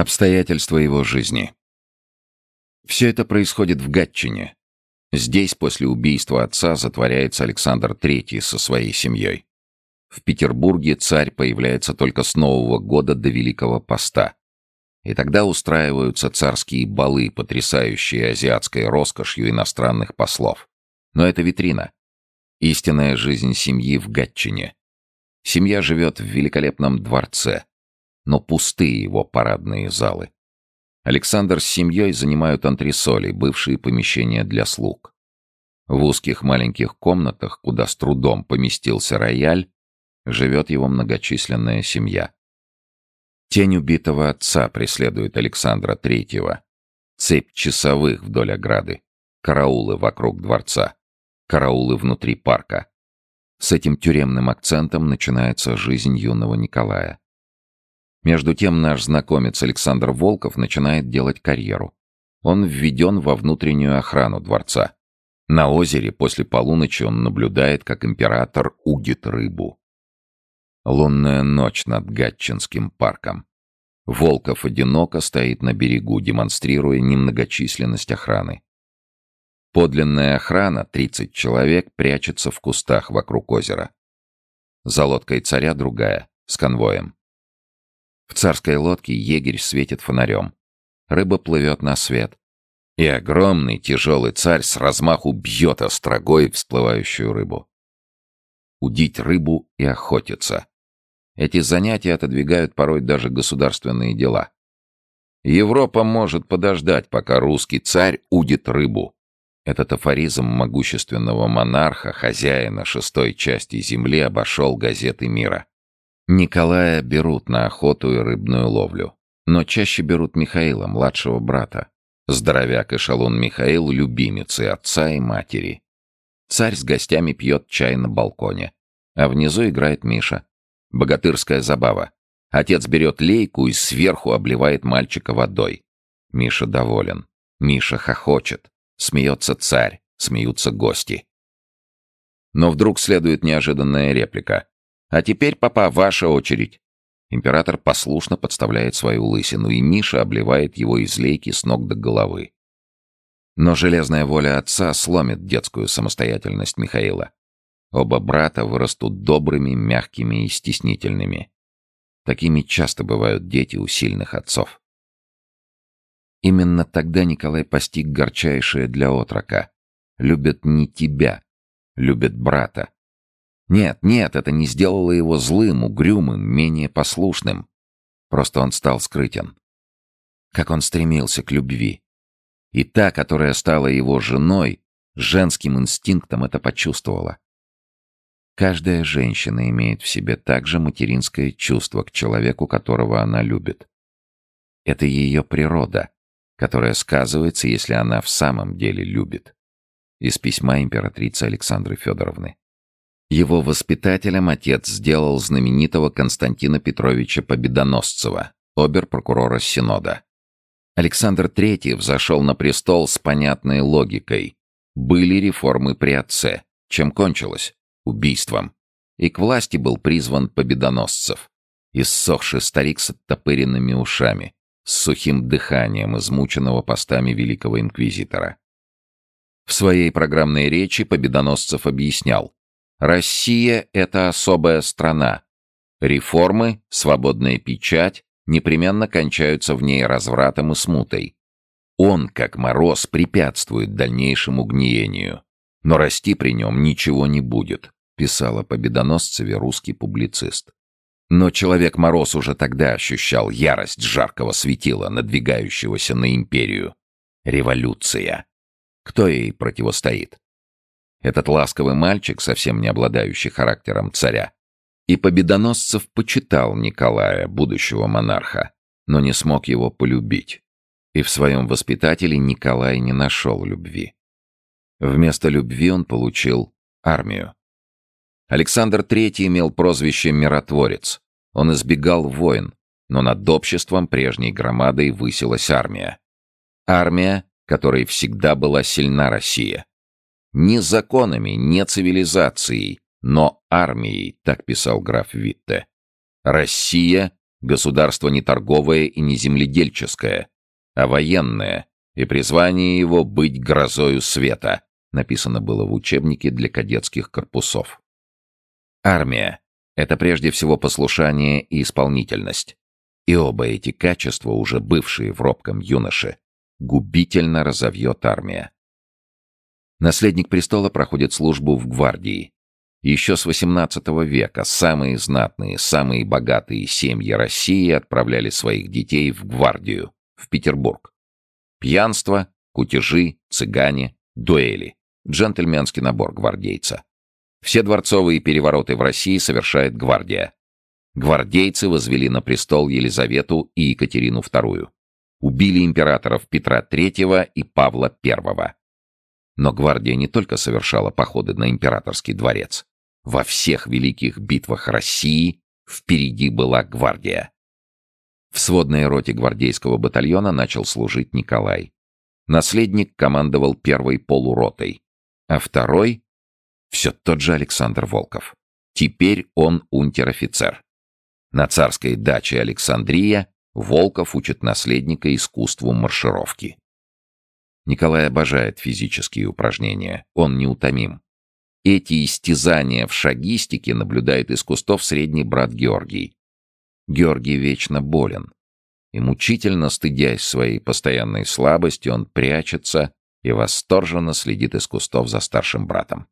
Обстоятельства его жизни. Все это происходит в Гатчине. Здесь после убийства отца затворяется Александр III со своей семьей. В Петербурге царь появляется только с Нового года до Великого Поста. И тогда устраиваются царские балы, потрясающие азиатской роскошью иностранных послов. Но это витрина. Истинная жизнь семьи в Гатчине. Семья живет в великолепном дворце, но пустые его парадные залы. Александр с семьей занимают антресоли, бывшие помещения для слуг. В узких маленьких комнатах, куда с трудом поместился рояль, живет его многочисленная семья. Тень убитого отца преследует Александра Третьего. Цепь часовых вдоль ограды. Караулы вокруг дворца. Караулы внутри парка. С этим тюремным акцентом начинается жизнь юного Николая. Между тем наш знакомец Александр Волков начинает делать карьеру. Он введен во внутреннюю охрану дворца. На озере после полуночи он наблюдает, как император удит рыбу. Лунная ночь над Гатчинским парком. Волков одиноко стоит на берегу, демонстрируя немногочисленность охраны. Подлинная охрана, 30 человек, прячется в кустах вокруг озера. За лодкой царя другая, с конвоем. В царской лодке егерь светит фонарем. Рыба плывет на свет. И огромный тяжелый царь с размаху бьет острогой всплывающую рыбу. Удить рыбу и охотиться. Эти занятия отодвигают порой даже государственные дела. Европа может подождать, пока русский царь удит рыбу. Этот афоризм могущественного монарха, хозяина шестой части земли, обошел газеты мира. Николая берут на охоту и рыбную ловлю. Но чаще берут Михаила, младшего брата. Здоровяк и шалун Михаил — любимицы отца и матери. Царь с гостями пьет чай на балконе. А внизу играет Миша. Богатырская забава. Отец берет лейку и сверху обливает мальчика водой. Миша доволен. Миша хохочет. Смеется царь. Смеются гости. Но вдруг следует неожиданная реплика. А теперь, папа, ваша очередь. Император послушно подставляет свою лысину, и Миша обливает его из лейки с ног до головы. Но железная воля отца сломит детскую самостоятельность Михаила. Оба брата вырастут добрыми, мягкими и стеснительными. Такими часто бывают дети у сильных отцов. Именно тогда Николай постиг горчайшее для отрока. Любят не тебя, любят брата. Нет, нет, это не сделало его злым, угрюмым, менее послушным. Просто он стал скрытен. Как он стремился к любви. И та, которая стала его женой, женским инстинктом это почувствовала. Каждая женщина имеет в себе также материнское чувство к человеку, которого она любит. Это ее природа, которая сказывается, если она в самом деле любит. Из письма императрицы Александры Федоровны. Его воспитателем отец сделал знаменитого Константина Петровича Победоносцева, обер-прокурора Синода. Александр III взошел на престол с понятной логикой. Были реформы при отце. Чем кончилось? Убийством. И к власти был призван Победоносцев. Иссохший старик с оттопыренными ушами, с сухим дыханием измученного постами великого инквизитора. В своей программной речи Победоносцев объяснял, Россия — это особая страна. Реформы, свободная печать непременно кончаются в ней развратом и смутой. Он, как мороз, препятствует дальнейшему гниению. Но расти при нем ничего не будет, писал о победоносцеве русский публицист. Но Человек-мороз уже тогда ощущал ярость жаркого светила, надвигающегося на империю. Революция. Кто ей противостоит? Этот ласковый мальчик, совсем не обладающий характером царя. И Победоносцев почитал Николая, будущего монарха, но не смог его полюбить. И в своем воспитателе Николай не нашел любви. Вместо любви он получил армию. Александр III имел прозвище «миротворец». Он избегал войн, но над обществом прежней громадой высилась армия. Армия, которой всегда была сильна Россия. Не законами, не цивилизацией, но армией, так писал граф Витте. Россия Государство не торговое и не земледельческое, а военное, и призвание его быть грозою света, написано было в учебнике для кадетских корпусов. Армия — это прежде всего послушание и исполнительность. И оба эти качества, уже бывшие в робком юноше, губительно разовьет армия. Наследник престола проходит службу в гвардии. Еще с XVIII века самые знатные, самые богатые семьи России отправляли своих детей в гвардию, в Петербург. Пьянство, кутежи, цыгане, дуэли. Джентльменский набор гвардейца. Все дворцовые перевороты в России совершает гвардия. Гвардейцы возвели на престол Елизавету и Екатерину II. Убили императоров Петра III и Павла I. Но гвардия не только совершала походы на императорский дворец. Во всех великих битвах России впереди была гвардия. В сводной роте гвардейского батальона начал служить Николай. Наследник командовал первой полуротой, а второй — все тот же Александр Волков. Теперь он унтер-офицер. На царской даче Александрия Волков учит наследника искусству маршировки. Николай обожает физические упражнения, он неутомим. Эти истязания в шагистике наблюдает из кустов средний брат Георгий. Георгий вечно болен. И мучительно стыдясь своей постоянной слабости, он прячется и восторженно следит из кустов за старшим братом.